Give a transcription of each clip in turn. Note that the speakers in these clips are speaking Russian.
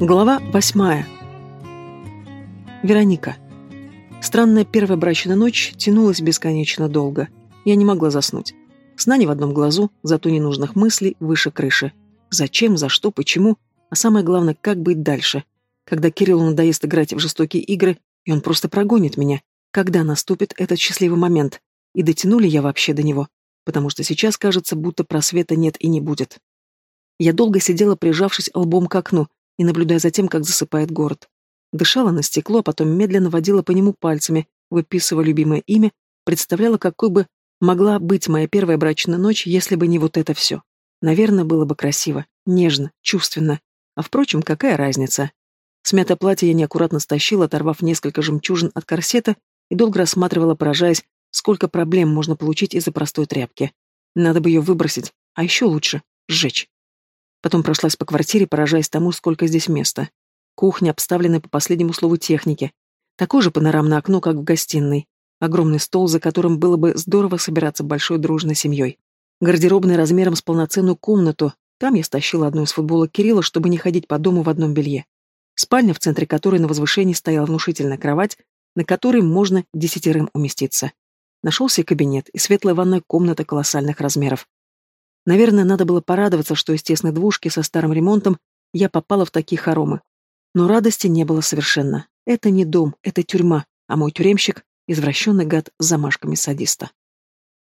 Глава восьмая. Вероника. Странная первая брачная ночь тянулась бесконечно долго. Я не могла заснуть. Сна не в одном глазу, зато ненужных мыслей выше крыши. Зачем, за что, почему, а самое главное, как быть дальше. Когда Кириллу надоест играть в жестокие игры, и он просто прогонит меня. Когда наступит этот счастливый момент? И дотянули я вообще до него? Потому что сейчас кажется, будто просвета нет и не будет. Я долго сидела, прижавшись лбом к окну, и наблюдая за тем, как засыпает город. Дышала на стекло, а потом медленно водила по нему пальцами, выписывая любимое имя, представляла, какой бы могла быть моя первая брачная ночь, если бы не вот это все. Наверное, было бы красиво, нежно, чувственно. А впрочем, какая разница? Смятое платье я неаккуратно стащила, оторвав несколько жемчужин от корсета, и долго рассматривала, поражаясь, сколько проблем можно получить из-за простой тряпки. Надо бы ее выбросить, а еще лучше — сжечь. Потом прошлась по квартире, поражаясь тому, сколько здесь места. Кухня, обставленная по последнему слову техники. Такое же панорамное окно, как в гостиной. Огромный стол, за которым было бы здорово собираться большой дружной семьей. Гардеробная размером с полноценную комнату. Там я стащила одну из футболок Кирилла, чтобы не ходить по дому в одном белье. Спальня, в центре которой на возвышении стояла внушительная кровать, на которой можно десятерым уместиться. Нашелся кабинет, и светлая ванная комната колоссальных размеров. Наверное, надо было порадоваться, что из тесной двушки со старым ремонтом я попала в такие хоромы. Но радости не было совершенно. Это не дом, это тюрьма, а мой тюремщик — извращенный гад с замашками садиста.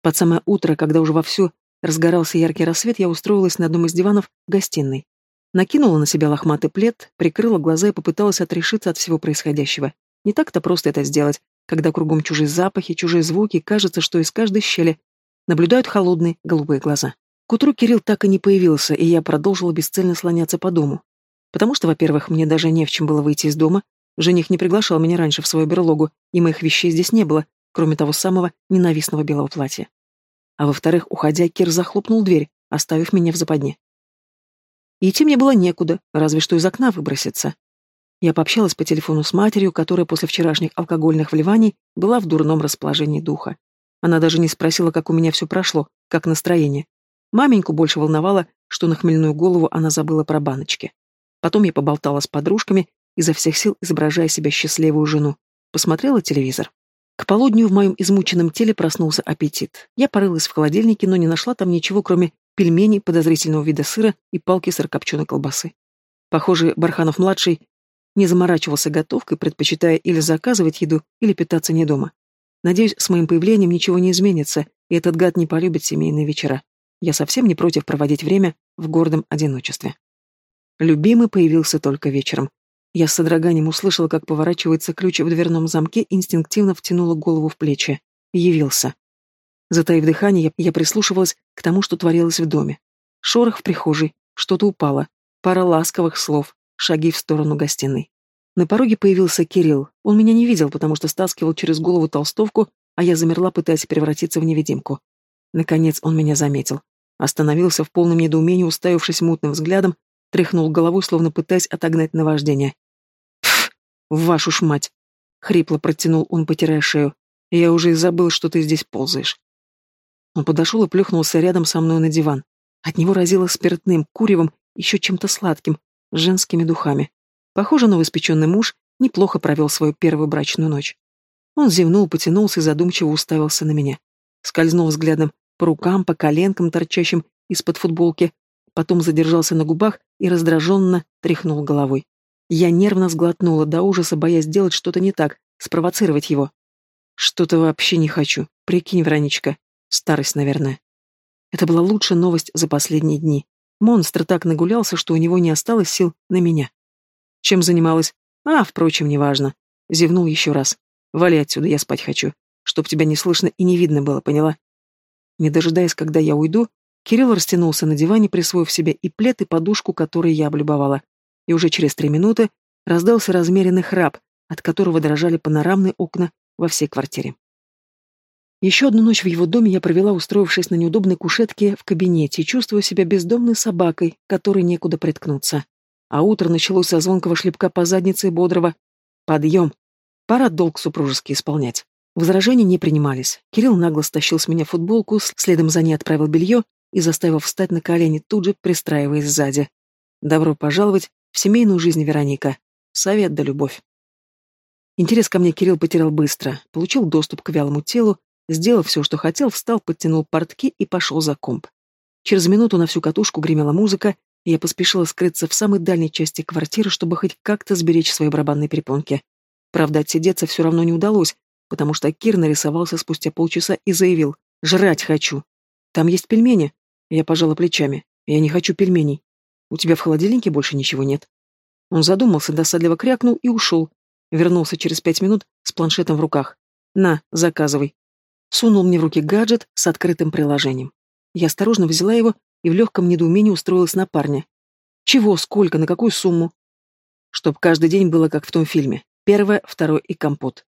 Под самое утро, когда уже вовсю разгорался яркий рассвет, я устроилась на одном из диванов в гостиной. Накинула на себя лохматый плед, прикрыла глаза и попыталась отрешиться от всего происходящего. Не так-то просто это сделать, когда кругом чужие запахи, чужие звуки, кажется, что из каждой щели наблюдают холодные голубые глаза. К утру Кирилл так и не появился, и я продолжила бесцельно слоняться по дому. Потому что, во-первых, мне даже не в чем было выйти из дома, жених не приглашал меня раньше в свою берлогу, и моих вещей здесь не было, кроме того самого ненавистного белого платья. А во-вторых, уходя, Кир захлопнул дверь, оставив меня в западне. идти мне было некуда, разве что из окна выброситься. Я пообщалась по телефону с матерью, которая после вчерашних алкогольных вливаний была в дурном расположении духа. Она даже не спросила, как у меня все прошло, как настроение. Маменьку больше волновало, что на хмельную голову она забыла про баночки. Потом я поболтала с подружками, изо всех сил изображая себя счастливую жену. Посмотрела телевизор. К полудню в моем измученном теле проснулся аппетит. Я порылась в холодильнике, но не нашла там ничего, кроме пельменей, подозрительного вида сыра и палки сырокопченой колбасы. Похоже, Барханов-младший не заморачивался готовкой, предпочитая или заказывать еду, или питаться не дома. Надеюсь, с моим появлением ничего не изменится, и этот гад не полюбит семейные вечера. Я совсем не против проводить время в гордом одиночестве. Любимый появился только вечером. Я с содроганием услышала, как поворачивается ключ в дверном замке, инстинктивно втянула голову в плечи. Явился. Затаив дыхание, я прислушивалась к тому, что творилось в доме. Шорох в прихожей, что-то упало, пара ласковых слов, шаги в сторону гостиной. На пороге появился Кирилл. Он меня не видел, потому что стаскивал через голову толстовку, а я замерла, пытаясь превратиться в невидимку. Наконец он меня заметил. Остановился в полном недоумении, уставившись мутным взглядом, тряхнул головой, словно пытаясь отогнать наваждение. «Пф, вашу ж мать!» — хрипло протянул он, потирая шею. «Я уже и забыл, что ты здесь ползаешь». Он подошел и плюхнулся рядом со мной на диван. От него разило спиртным, куревом, еще чем-то сладким, женскими духами. Похоже, новоиспеченный муж неплохо провел свою первую брачную ночь. Он зевнул, потянулся и задумчиво уставился на меня. Скользнул взглядом по рукам, по коленкам, торчащим из-под футболки, потом задержался на губах и раздраженно тряхнул головой. Я нервно сглотнула до ужаса, боясь сделать что-то не так, спровоцировать его. Что-то вообще не хочу. Прикинь, Вранечка. Старость, наверное. Это была лучшая новость за последние дни. Монстр так нагулялся, что у него не осталось сил на меня. Чем занималась? А, впрочем, неважно. Зевнул еще раз. Вали отсюда, я спать хочу. Чтоб тебя не слышно и не видно было, поняла? Не дожидаясь, когда я уйду, Кирилл растянулся на диване, присвоив себе и плед, и подушку, которые я облюбовала. И уже через три минуты раздался размеренный храп, от которого дрожали панорамные окна во всей квартире. Еще одну ночь в его доме я провела, устроившись на неудобной кушетке в кабинете, чувствуя себя бездомной собакой, которой некуда приткнуться. А утро началось со звонкого шлепка по заднице и бодрого «Подъем! Пора долг супружеский исполнять». Возражения не принимались. Кирилл нагло стащил с меня футболку, следом за ней отправил белье и заставил встать на колени, тут же пристраиваясь сзади. «Добро пожаловать в семейную жизнь Вероника. Совет да любовь. Интерес ко мне Кирилл потерял быстро, получил доступ к вялому телу, сделав все, что хотел, встал, подтянул портки и пошел за комп. Через минуту на всю катушку гремела музыка, и я поспешила скрыться в самой дальней части квартиры, чтобы хоть как-то сберечь свои барабанные перепонки. Правда, отсидеться все равно не удалось, потому что Кир нарисовался спустя полчаса и заявил «Жрать хочу». «Там есть пельмени?» Я пожала плечами. «Я не хочу пельменей. У тебя в холодильнике больше ничего нет?» Он задумался, досадливо крякнул и ушел. Вернулся через пять минут с планшетом в руках. «На, заказывай». Сунул мне в руки гаджет с открытым приложением. Я осторожно взяла его и в легком недоумении устроилась на парня. «Чего, сколько, на какую сумму?» «Чтоб каждый день было как в том фильме. Первое, второе и компот».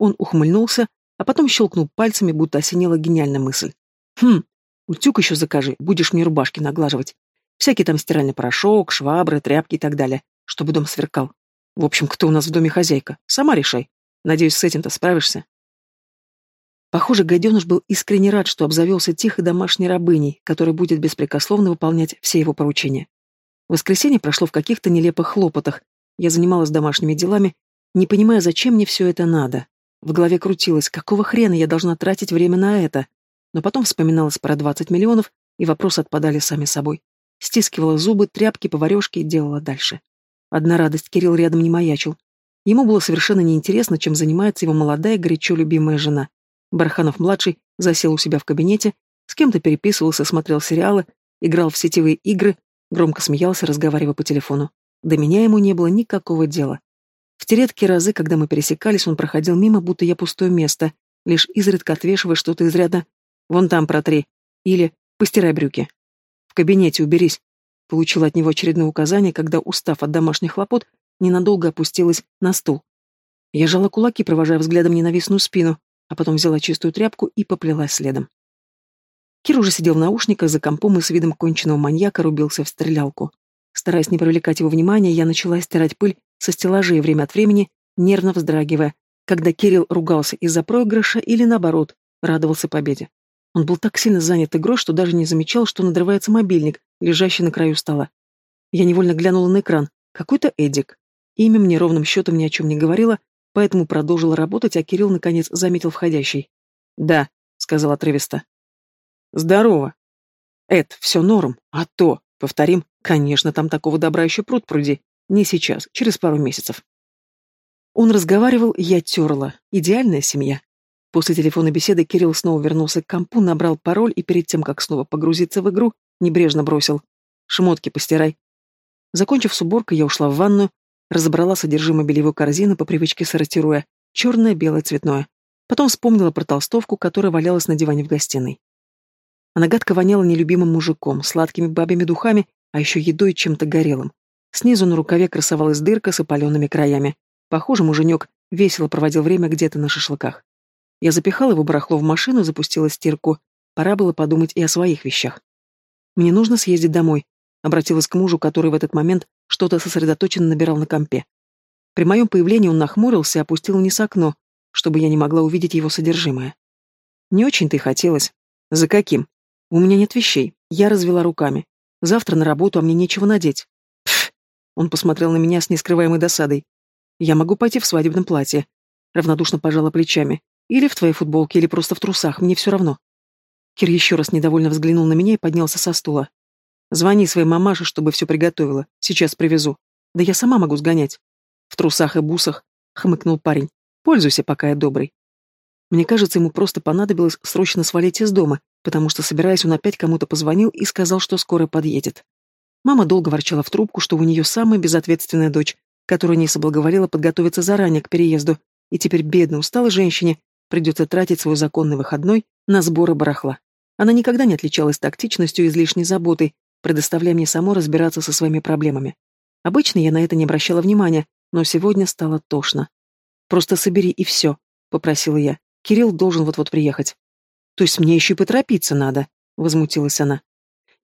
Он ухмыльнулся, а потом щелкнул пальцами, будто осенила гениальная мысль. «Хм, утюг еще закажи, будешь мне рубашки наглаживать. Всякий там стиральный порошок, швабры, тряпки и так далее, чтобы дом сверкал. В общем, кто у нас в доме хозяйка? Сама решай. Надеюсь, с этим-то справишься?» Похоже, гаденыш был искренне рад, что обзавелся тихой домашней рабыней, которая будет беспрекословно выполнять все его поручения. Воскресенье прошло в каких-то нелепых хлопотах. Я занималась домашними делами, не понимая, зачем мне все это надо. В голове крутилось, какого хрена я должна тратить время на это? Но потом вспоминалось про 20 миллионов, и вопросы отпадали сами собой. Стискивала зубы, тряпки, поварешки и делала дальше. Одна радость, Кирилл рядом не маячил. Ему было совершенно неинтересно, чем занимается его молодая, горячо любимая жена. Барханов-младший засел у себя в кабинете, с кем-то переписывался, смотрел сериалы, играл в сетевые игры, громко смеялся, разговаривая по телефону. До меня ему не было никакого дела. В те редкие разы, когда мы пересекались, он проходил мимо, будто я пустое место, лишь изредка отвешивая что-то изрядно «Вон там протри» или «Постирай брюки». «В кабинете уберись», получила от него очередное указание, когда, устав от домашних хлопот, ненадолго опустилась на стул. Я жала кулаки, провожая взглядом ненавистную спину, а потом взяла чистую тряпку и поплелась следом. Кир уже сидел в наушниках за компом и с видом конченного маньяка рубился в стрелялку. Стараясь не привлекать его внимания, я начала стирать пыль со стеллажей время от времени, нервно вздрагивая, когда Кирилл ругался из-за проигрыша или, наоборот, радовался победе. Он был так сильно занят игрой, что даже не замечал, что надрывается мобильник, лежащий на краю стола. Я невольно глянула на экран. Какой-то Эдик. Имя мне ровным счетом ни о чем не говорило, поэтому продолжила работать, а Кирилл, наконец, заметил входящий. «Да», — сказал отрывисто. «Здорово». «Эд, все норм, а то, повторим, конечно, там такого добра еще пруд пруди. Не сейчас, через пару месяцев. Он разговаривал, я терла. Идеальная семья. После телефонной беседы Кирилл снова вернулся к компу, набрал пароль и перед тем, как снова погрузиться в игру, небрежно бросил. «Шмотки постирай». Закончив с уборкой, я ушла в ванную, разобрала содержимое бельевой корзины, по привычке сортируя. Черное, белое, цветное. Потом вспомнила про толстовку, которая валялась на диване в гостиной. Она гадко воняла нелюбимым мужиком, сладкими бабьими духами, а еще едой чем-то горелым. Снизу на рукаве красовалась дырка с опаленными краями. Похоже, муженек весело проводил время где-то на шашлыках. Я запихала его барахло в машину, запустила стирку. Пора было подумать и о своих вещах. «Мне нужно съездить домой», — обратилась к мужу, который в этот момент что-то сосредоточенно набирал на компе. При моем появлении он нахмурился и опустил вниз окно, чтобы я не могла увидеть его содержимое. Не очень-то и хотелось. За каким? У меня нет вещей. Я развела руками. Завтра на работу, а мне нечего надеть. Он посмотрел на меня с нескрываемой досадой. «Я могу пойти в свадебном платье». Равнодушно пожала плечами. «Или в твоей футболке, или просто в трусах, мне все равно». Кир еще раз недовольно взглянул на меня и поднялся со стула. «Звони своей мамаше, чтобы все приготовила. Сейчас привезу. Да я сама могу сгонять». «В трусах и бусах», — хмыкнул парень. «Пользуйся, пока я добрый». Мне кажется, ему просто понадобилось срочно свалить из дома, потому что, собираясь, он опять кому-то позвонил и сказал, что скоро подъедет. Мама долго ворчала в трубку, что у нее самая безответственная дочь, которая не соблаговолила подготовиться заранее к переезду, и теперь бедной усталой женщине придется тратить свой законный выходной на сборы барахла. Она никогда не отличалась тактичностью и излишней заботой, предоставляя мне само разбираться со своими проблемами. Обычно я на это не обращала внимания, но сегодня стало тошно. «Просто собери и все», — попросила я. «Кирилл должен вот-вот приехать». «То есть мне еще и поторопиться надо», — возмутилась она.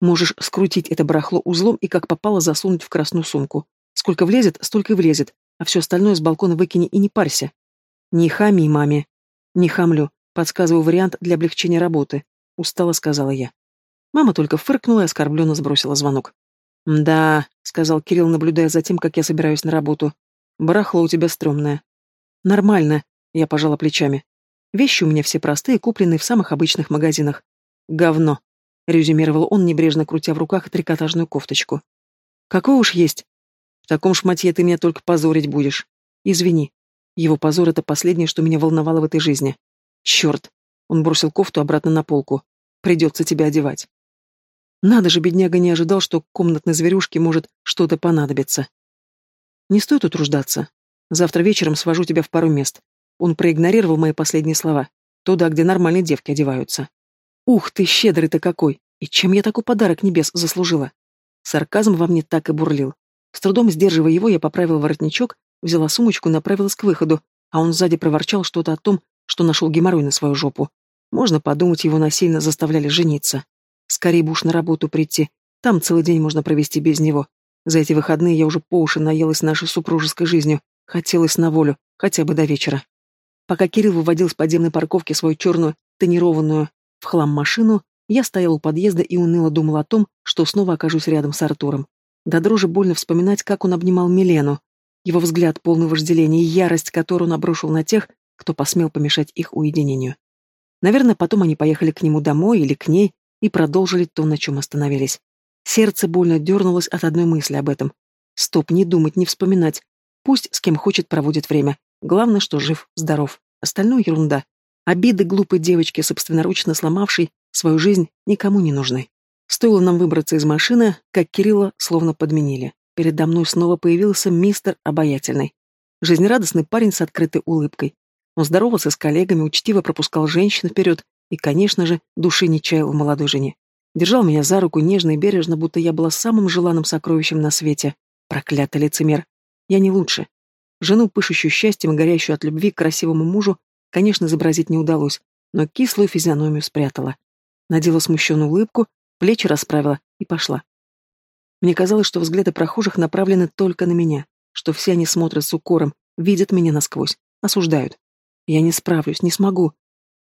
Можешь скрутить это барахло узлом и как попало засунуть в красную сумку. Сколько влезет, столько и влезет, а все остальное с балкона выкини и не парься. Не хами маме. Не хамлю, подсказываю вариант для облегчения работы. Устало сказала я. Мама только фыркнула и оскорбленно сбросила звонок. «Да», — сказал Кирилл, наблюдая за тем, как я собираюсь на работу. «Барахло у тебя стрёмное». «Нормально», — я пожала плечами. «Вещи у меня все простые, купленные в самых обычных магазинах». «Говно», — резюмировал он, небрежно крутя в руках трикотажную кофточку. «Какой уж есть. В таком шматье ты меня только позорить будешь. Извини. Его позор — это последнее, что меня волновало в этой жизни. Черт!» Он бросил кофту обратно на полку. «Придется тебя одевать». Надо же, бедняга не ожидал, что комнатной зверюшке может что-то понадобиться. Не стоит утруждаться. Завтра вечером свожу тебя в пару мест. Он проигнорировал мои последние слова. Туда, где нормальные девки одеваются. Ух ты, щедрый ты какой! И чем я такой подарок небес заслужила? Сарказм во мне так и бурлил. С трудом сдерживая его, я поправил воротничок, взяла сумочку и направилась к выходу, а он сзади проворчал что-то о том, что нашел геморрой на свою жопу. Можно подумать, его насильно заставляли жениться. Скорее бы уж на работу прийти. Там целый день можно провести без него. За эти выходные я уже по уши наелась нашей супружеской жизнью. Хотелось на волю, хотя бы до вечера. Пока Кирилл выводил с подземной парковки свою черную, тонированную в хлам машину, я стояла у подъезда и уныло думала о том, что снова окажусь рядом с Артуром. До дрожи больно вспоминать, как он обнимал Милену. Его взгляд, полный вожделения и ярость, которую он обрушил на тех, кто посмел помешать их уединению. Наверное, потом они поехали к нему домой или к ней, и продолжили то, на чем остановились. Сердце больно дернулось от одной мысли об этом. Стоп, не думать, не вспоминать. Пусть с кем хочет проводит время. Главное, что жив, здоров. Остальное ерунда. Обиды глупой девочки, собственноручно сломавшей свою жизнь, никому не нужны. Стоило нам выбраться из машины, как Кирилла словно подменили. Передо мной снова появился мистер Обаятельный. Жизнерадостный парень с открытой улыбкой. Он здоровался с коллегами, учтиво пропускал женщин вперед и, конечно же, души не чаял в молодой жене. Держал меня за руку нежно и бережно, будто я была самым желанным сокровищем на свете. Проклятый лицемер. Я не лучше. Жену, пышущую счастьем и горящую от любви к красивому мужу, конечно, изобразить не удалось, но кислую физиономию спрятала. Надела смущенную улыбку, плечи расправила и пошла. Мне казалось, что взгляды прохожих направлены только на меня, что все они смотрят с укором, видят меня насквозь, осуждают. Я не справлюсь, не смогу,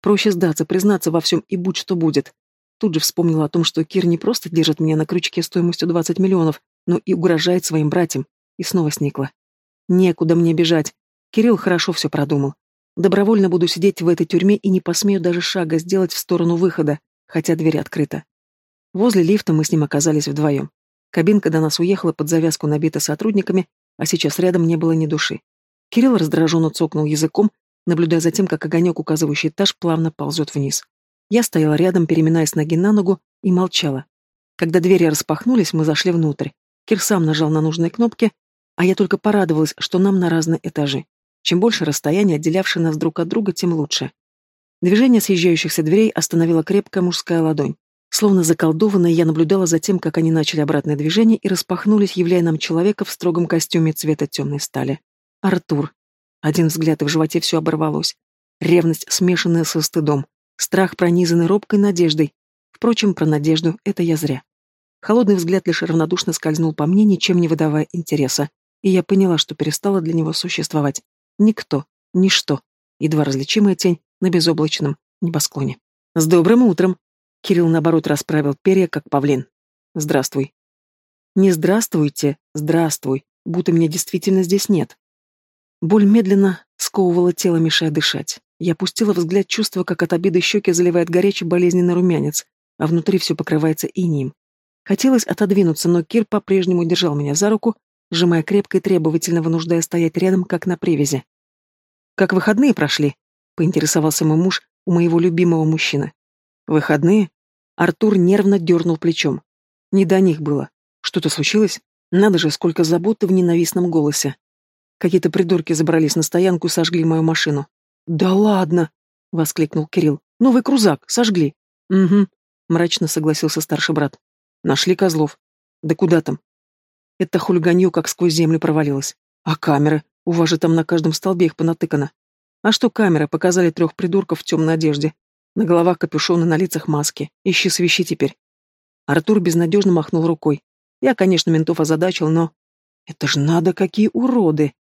Проще сдаться, признаться во всем и будь что будет. Тут же вспомнила о том, что Кир не просто держит меня на крючке стоимостью 20 миллионов, но и угрожает своим братьям. И снова сникла. Некуда мне бежать. Кирилл хорошо все продумал. Добровольно буду сидеть в этой тюрьме и не посмею даже шага сделать в сторону выхода, хотя дверь открыта. Возле лифта мы с ним оказались вдвоем. Кабинка до нас уехала под завязку набита сотрудниками, а сейчас рядом не было ни души. Кирилл раздраженно цокнул языком, наблюдая за тем, как огонек, указывающий этаж, плавно ползет вниз. Я стояла рядом, переминаясь ноги на ногу, и молчала. Когда двери распахнулись, мы зашли внутрь. Кир сам нажал на нужные кнопки, а я только порадовалась, что нам на разные этажи. Чем больше расстояние, отделявшее нас друг от друга, тем лучше. Движение съезжающихся дверей остановила крепкая мужская ладонь. Словно заколдованная, я наблюдала за тем, как они начали обратное движение и распахнулись, являя нам человека в строгом костюме цвета темной стали. Артур. Один взгляд, и в животе все оборвалось. Ревность, смешанная со стыдом. Страх, пронизанный робкой надеждой. Впрочем, про надежду это я зря. Холодный взгляд лишь равнодушно скользнул по мне, ничем не выдавая интереса. И я поняла, что перестала для него существовать. Никто, ничто. Едва различимая тень на безоблачном небосклоне. «С добрым утром!» Кирилл, наоборот, расправил перья, как павлин. «Здравствуй». «Не здравствуйте, здравствуй, будто меня действительно здесь нет. Боль медленно сковывала тело, мешая дышать. Я опустила взгляд, чувствуя, как от обиды щеки заливает горячий болезненный румянец, а внутри все покрывается инием. Хотелось отодвинуться, но Кир по-прежнему держал меня за руку, сжимая крепко и требовательно вынуждая стоять рядом, как на привязи. «Как выходные прошли?» — поинтересовался мой муж у моего любимого мужчины. «Выходные?» Артур нервно дернул плечом. Не до них было. Что-то случилось? Надо же, сколько заботы в ненавистном голосе. Какие-то придурки забрались на стоянку и сожгли мою машину. «Да ладно!» — воскликнул Кирилл. «Новый крузак, сожгли». «Угу», — мрачно согласился старший брат. «Нашли козлов. Да куда там?» Это хулиганье как сквозь землю провалилось. «А камеры? У вас же там на каждом столбе их понатыкано». «А что камеры? Показали трех придурков в темной одежде. На головах капюшоны, на лицах маски. Ищи свищи теперь». Артур безнадежно махнул рукой. Я, конечно, ментов озадачил, но... Это ж надо, какие уроды!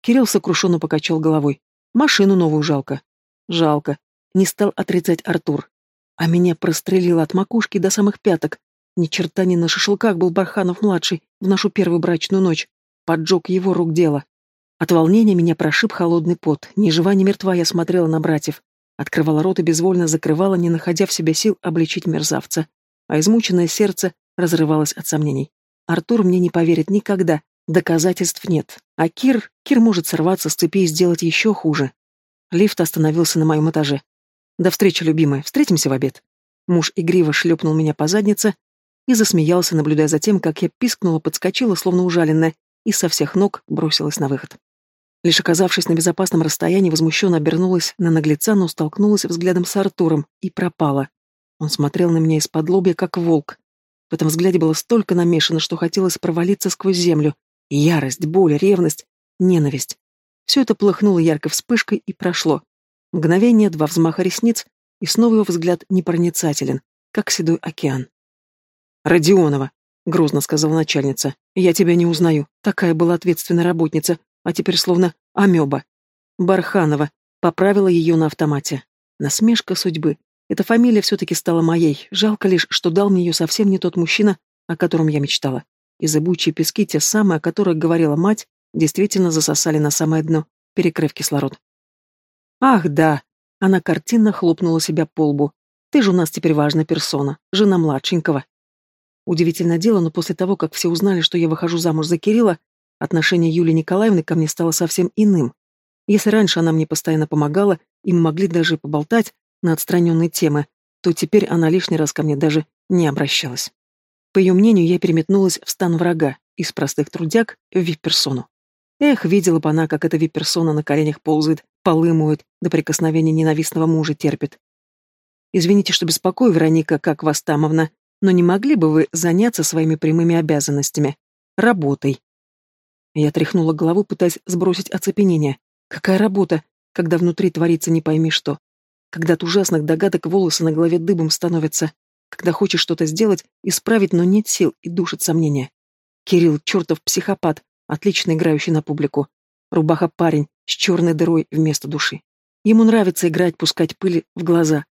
Кирилл сокрушенно покачал головой. Машину новую жалко. Жалко. Не стал отрицать Артур. А меня прострелило от макушки до самых пяток. Ни черта не на шашлыках был Барханов-младший в нашу первую брачную ночь. Поджег его рук дело. От волнения меня прошиб холодный пот. Ни жива, ни мертва я смотрела на братьев. Открывала рот и безвольно закрывала, не находя в себе сил обличить мерзавца. А измученное сердце разрывалось от сомнений. Артур мне не поверит никогда. Доказательств нет. А Кир... Кир может сорваться с цепи и сделать еще хуже. Лифт остановился на моем этаже. «До встречи, любимая. Встретимся в обед». Муж игриво шлепнул меня по заднице и засмеялся, наблюдая за тем, как я пискнула, подскочила, словно ужаленная, и со всех ног бросилась на выход. Лишь оказавшись на безопасном расстоянии, возмущенно обернулась на наглеца, но столкнулась взглядом с Артуром и пропала. Он смотрел на меня из-под лобья, как волк. В этом взгляде было столько намешано, что хотелось провалиться сквозь землю. Ярость, боль, ревность, ненависть. Все это плыхнуло яркой вспышкой и прошло. Мгновение, два взмаха ресниц, и снова его взгляд непроницателен, как седой океан. «Родионова», — грозно сказала начальница, — «я тебя не узнаю. Такая была ответственная работница, а теперь словно амеба». Барханова поправила ее на автомате. Насмешка судьбы. Эта фамилия все-таки стала моей. Жалко лишь, что дал мне ее совсем не тот мужчина, о котором я мечтала. И зыбучие пески, те самые, о которых говорила мать, действительно засосали на самое дно, перекрыв кислород. «Ах, да!» — она картинно хлопнула себя по лбу. «Ты же у нас теперь важная персона, жена младшенького». Удивительное дело, но после того, как все узнали, что я выхожу замуж за Кирилла, отношение Юлии Николаевны ко мне стало совсем иным. Если раньше она мне постоянно помогала, и мы могли даже поболтать на отстраненные темы, то теперь она лишний раз ко мне даже не обращалась. По ее мнению, я переметнулась в стан врага, из простых трудяг в вип-персону. Эх, видела бы она, как эта вип-персона на коленях ползает, полы моет, до прикосновения ненавистного мужа терпит. Извините, что беспокою, Вероника, как вас тамовна, но не могли бы вы заняться своими прямыми обязанностями? Работой. Я тряхнула голову, пытаясь сбросить оцепенение. Какая работа, когда внутри творится не пойми что? Когда от ужасных догадок волосы на голове дыбом становятся. Когда хочешь что-то сделать, исправить, но нет сил и душит сомнения. Кирилл, чертов психопат, отлично играющий на публику. Рубаха парень с черной дырой вместо души. Ему нравится играть, пускать пыль в глаза.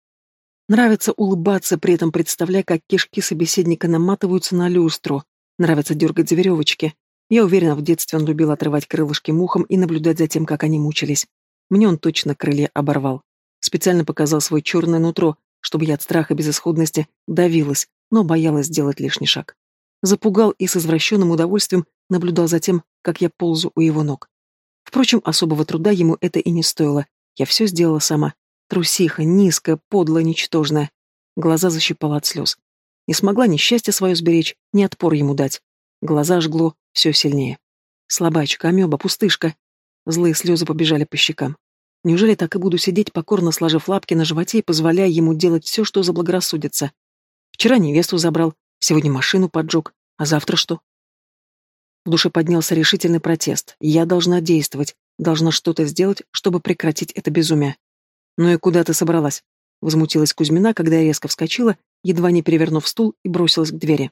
Нравится улыбаться, при этом представляя, как кишки собеседника наматываются на люстру. Нравится дергать за веревочки. Я уверена, в детстве он любил отрывать крылышки мухам и наблюдать за тем, как они мучились. Мне он точно крылья оборвал. Специально показал свое черное нутро, чтобы я от страха безысходности давилась, но боялась сделать лишний шаг. Запугал и с извращенным удовольствием наблюдал за тем, как я ползу у его ног. Впрочем, особого труда ему это и не стоило. Я все сделала сама. Трусиха, низкая, подлая, ничтожная. Глаза защипала от слез. Не смогла ни счастье свое сберечь, ни отпор ему дать. Глаза жгло все сильнее. Слабачка, амеба, пустышка. Злые слезы побежали по щекам. Неужели так и буду сидеть, покорно сложив лапки на животе и позволяя ему делать все, что заблагорассудится? Вчера невесту забрал, сегодня машину поджег, а завтра что? В душе поднялся решительный протест. Я должна действовать, должна что-то сделать, чтобы прекратить это безумие. «Ну и куда ты собралась?» Возмутилась Кузьмина, когда я резко вскочила, едва не перевернув стул и бросилась к двери.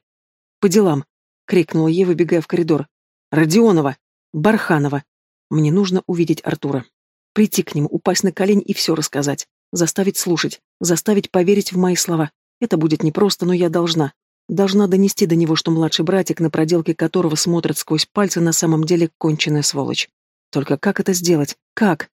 «По делам!» — крикнула ей, выбегая в коридор. «Родионова! Барханова! Мне нужно увидеть Артура. Прийти к нему, упасть на колени и все рассказать. Заставить слушать, заставить поверить в мои слова. Это будет непросто, но я должна. Должна донести до него, что младший братик, на проделке которого смотрят сквозь пальцы, на самом деле конченая сволочь. Только как это сделать? Как?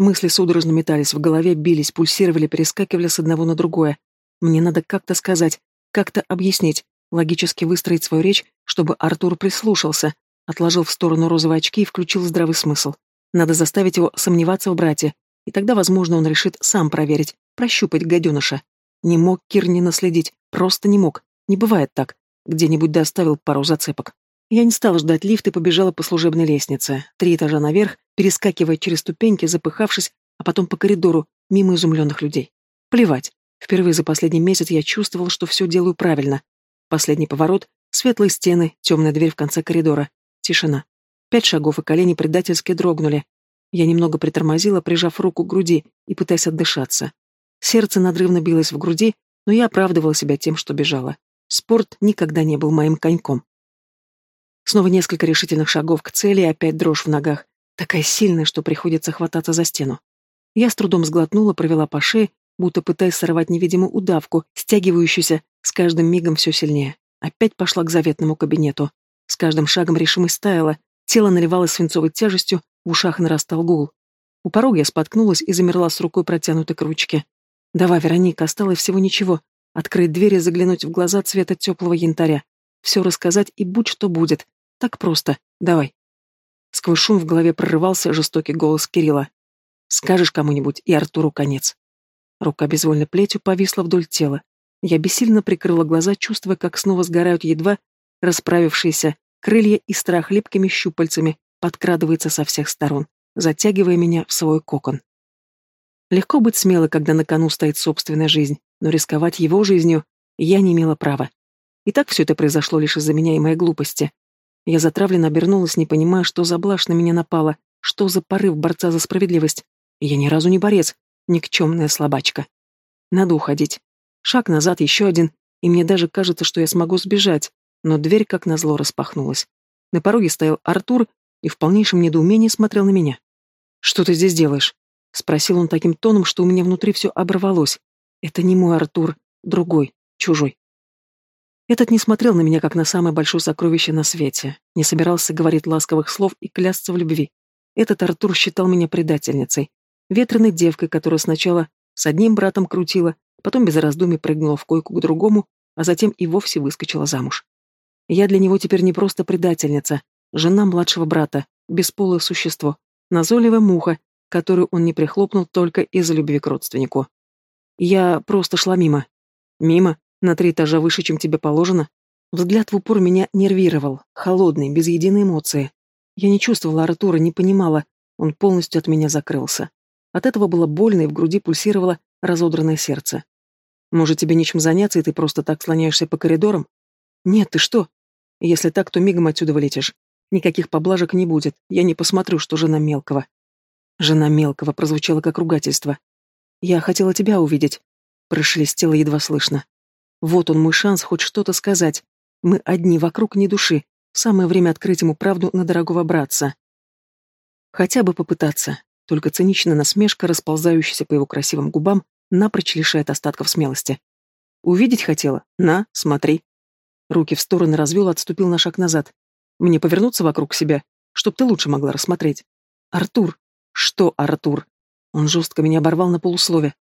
Мысли судорожно метались в голове, бились, пульсировали, перескакивали с одного на другое. Мне надо как-то сказать, как-то объяснить, логически выстроить свою речь, чтобы Артур прислушался, отложил в сторону розовые очки и включил здравый смысл. Надо заставить его сомневаться в брате, и тогда, возможно, он решит сам проверить, прощупать гаденыша. Не мог Кир не наследить, просто не мог. Не бывает так. Где-нибудь доставил пару зацепок. Я не стала ждать лифт и побежала по служебной лестнице. Три этажа наверх, перескакивая через ступеньки, запыхавшись, а потом по коридору, мимо изумленных людей. Плевать. Впервые за последний месяц я чувствовал, что все делаю правильно. Последний поворот, светлые стены, темная дверь в конце коридора. Тишина. Пять шагов, и колени предательски дрогнули. Я немного притормозила, прижав руку к груди и пытаясь отдышаться. Сердце надрывно билось в груди, но я оправдывала себя тем, что бежала. Спорт никогда не был моим коньком. Снова несколько решительных шагов к цели и опять дрожь в ногах, такая сильная, что приходится хвататься за стену. Я с трудом сглотнула, провела по шее, будто пытаясь сорвать невидимую удавку, стягивающуюся с каждым мигом все сильнее. Опять пошла к заветному кабинету. С каждым шагом решимость таяла, тело наливалось свинцовой тяжестью, в ушах нарастал гул. У порога я споткнулась и замерла с рукой протянутой к ручке. «Давай, Вероника, осталось всего ничего. Открыть дверь и заглянуть в глаза цвета теплого янтаря. Все рассказать и будь что будет. Так просто. Давай». Сквозь шум в голове прорывался жестокий голос Кирилла. «Скажешь кому-нибудь, и Артуру конец». Рука безвольно плетью повисла вдоль тела. Я бессильно прикрыла глаза, чувствуя, как снова сгорают едва расправившиеся крылья и страх липкими щупальцами подкрадывается со всех сторон, затягивая меня в свой кокон. Легко быть смелой, когда на кону стоит собственная жизнь, но рисковать его жизнью я не имела права. И так все это произошло лишь из-за меня и моей глупости. Я затравленно обернулась, не понимая, что за блажь на меня напала, что за порыв борца за справедливость. я ни разу не борец, никчемная слабачка. Надо уходить. Шаг назад, еще один, и мне даже кажется, что я смогу сбежать, но дверь как назло распахнулась. На пороге стоял Артур и в полнейшем недоумении смотрел на меня. «Что ты здесь делаешь?» — спросил он таким тоном, что у меня внутри все оборвалось. «Это не мой Артур, другой, чужой». Этот не смотрел на меня, как на самое большое сокровище на свете, не собирался говорить ласковых слов и клясться в любви. Этот Артур считал меня предательницей, ветреной девкой, которая сначала с одним братом крутила, потом без раздумий прыгнула в койку к другому, а затем и вовсе выскочила замуж. Я для него теперь не просто предательница, жена младшего брата, бесполое существо, назойливая муха, которую он не прихлопнул только из-за любви к родственнику. Я просто шла мимо. Мимо? На три этажа выше, чем тебе положено? Взгляд в упор меня нервировал, холодный, без единой эмоции. Я не чувствовала Артура, не понимала, он полностью от меня закрылся. От этого было больно, и в груди пульсировало разодранное сердце. Может, тебе нечем заняться, и ты просто так слоняешься по коридорам? Нет, ты что? Если так, то мигом отсюда вылетишь. Никаких поблажек не будет, я не посмотрю, что жена мелкого. Жена мелкого прозвучала как ругательство. Я хотела тебя увидеть. Прошелестело едва слышно. Вот он мой шанс хоть что-то сказать. Мы одни, вокруг ни души. Самое время открыть ему правду на дорогого братца. Хотя бы попытаться. Только циничная насмешка, расползающаяся по его красивым губам, напрочь лишает остатков смелости. Увидеть хотела? На, смотри. Руки в стороны развел, отступил на шаг назад. Мне повернуться вокруг себя, чтоб ты лучше могла рассмотреть. Артур. Что, Артур? Он жестко меня оборвал на полуслове.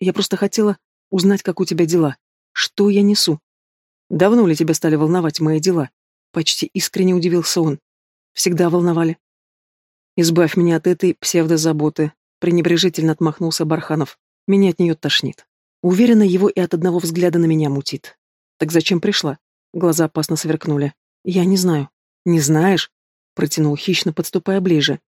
Я просто хотела узнать, как у тебя дела. Что я несу? Давно ли тебя стали волновать мои дела? Почти искренне удивился он. Всегда волновали. Избавь меня от этой псевдозаботы, пренебрежительно отмахнулся Барханов. Меня от нее тошнит. Уверена, его и от одного взгляда на меня мутит. Так зачем пришла? Глаза опасно сверкнули. Я не знаю. Не знаешь? Протянул хищно, подступая ближе.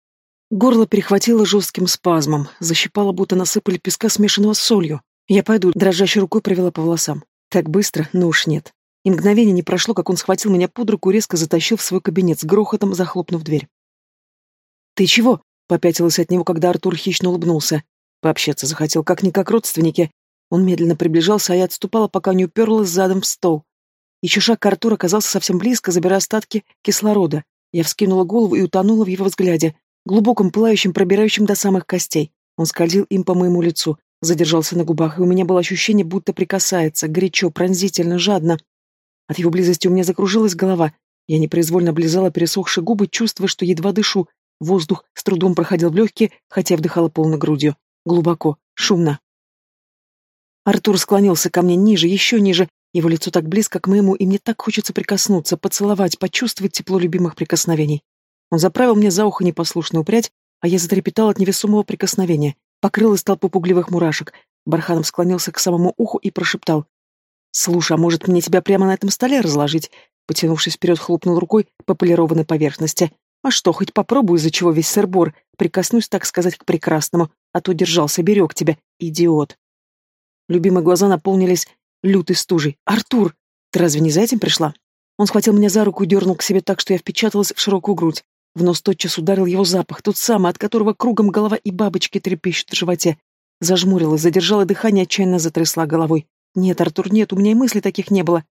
Горло перехватило жестким спазмом, защипало, будто насыпали песка, смешанного с солью. Я пойду, дрожащей рукой провела по волосам. Так быстро, ну уж нет. И мгновение не прошло, как он схватил меня под руку и резко затащил в свой кабинет, с грохотом захлопнув дверь. «Ты чего?» — попятилась от него, когда Артур хищно улыбнулся. Пообщаться захотел, как-никак родственники. Он медленно приближался, а я отступала, пока не уперлась задом в стол. Еще шаг к Артуру оказался совсем близко, забирая остатки кислорода. Я вскинула голову и утонула в его взгляде, глубоком, пылающем, пробирающем до самых костей. Он скользил им по моему лицу, задержался на губах, и у меня было ощущение, будто прикасается, горячо, пронзительно, жадно. От его близости у меня закружилась голова. Я непроизвольно облизала пересохшие губы, чувствуя, что едва дышу. Воздух с трудом проходил в легкие, хотя вдыхала полной грудью. Глубоко, шумно. Артур склонился ко мне ниже, еще ниже, его лицо так близко к моему, и мне так хочется прикоснуться, поцеловать, почувствовать тепло любимых прикосновений. Он заправил мне за ухо непослушную прядь, а я затрепетал от невесомого прикосновения, покрылась толпой пугливых мурашек. Барханов склонился к самому уху и прошептал. «Слушай, а может мне тебя прямо на этом столе разложить?» Потянувшись вперед, хлопнул рукой по полированной поверхности. «А что, хоть попробую, из-за чего весь сырбор, прикоснусь, так сказать, к прекрасному, а то держался, берег тебя, идиот». Любимые глаза наполнились лютой стужей. «Артур! Ты разве не за этим пришла?» Он схватил меня за руку и дернул к себе так, что я впечаталась в широкую грудь. В нос тотчас ударил его запах, тот самый, от которого кругом голова и бабочки трепещут в животе. Зажмурилась, задержала дыхание, отчаянно затрясла головой. «Нет, Артур, нет, у меня и мыслей таких не было».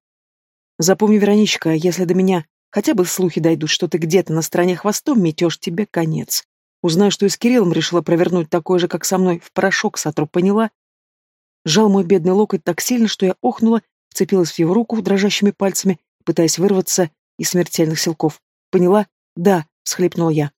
«Запомни, Вероничка, если до меня хотя бы слухи дойдут, что ты где-то на стороне хвостом метешь, тебе конец. Узнаю, что и с Кириллом решила провернуть такое же, как со мной, в порошок сотру, поняла? Жал мой бедный локоть так сильно, что я охнула, вцепилась в его руку дрожащими пальцами, пытаясь вырваться из смертельных силков. «Поняла? Да», — всхлипнул я.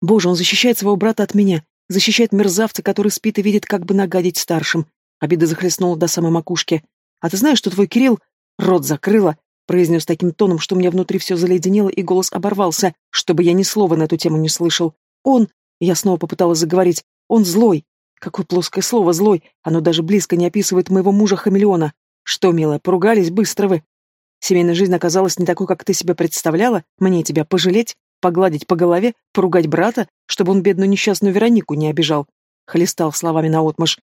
«Боже, он защищает своего брата от меня, защищает мерзавца, который спит и видит, как бы нагадить старшим». Обида захлестнула до самой макушки. «А ты знаешь, что твой Кирилл...» «Рот закрыла», — произнес таким тоном, что у меня внутри все заледенело, и голос оборвался, чтобы я ни слова на эту тему не слышал. «Он...» — я снова попыталась заговорить. «Он злой». Какое плоское слово «злой». Оно даже близко не описывает моего мужа-хамелеона. Что, милая, поругались быстро вы. Семейная жизнь оказалась не такой, как ты себе представляла? Мне тебя пожалеть, погладить по голове, поругать брата, чтобы он бедную несчастную Веронику не обижал. Хлестал словами наотмашь.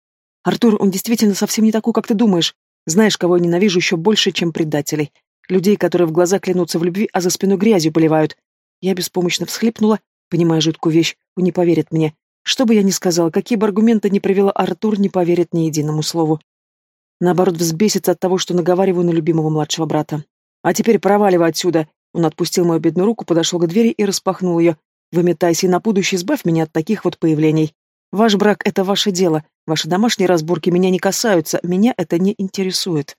Артур, он действительно совсем не такой, как ты думаешь. Знаешь, кого я ненавижу еще больше, чем предателей. Людей, которые в глаза клянутся в любви, а за спину грязью поливают. Я беспомощно всхлипнула, понимая жуткую вещь. Он не поверит мне. Что бы я ни сказала, какие бы аргументы ни привела, Артур не поверит ни единому слову. Наоборот, взбесится от того, что наговариваю на любимого младшего брата. «А теперь проваливай отсюда!» Он отпустил мою бедную руку, подошел к двери и распахнул ее. «Выметайся и на будущее избавь меня от таких вот появлений. Ваш брак — это ваше дело. Ваши домашние разборки меня не касаются, меня это не интересует».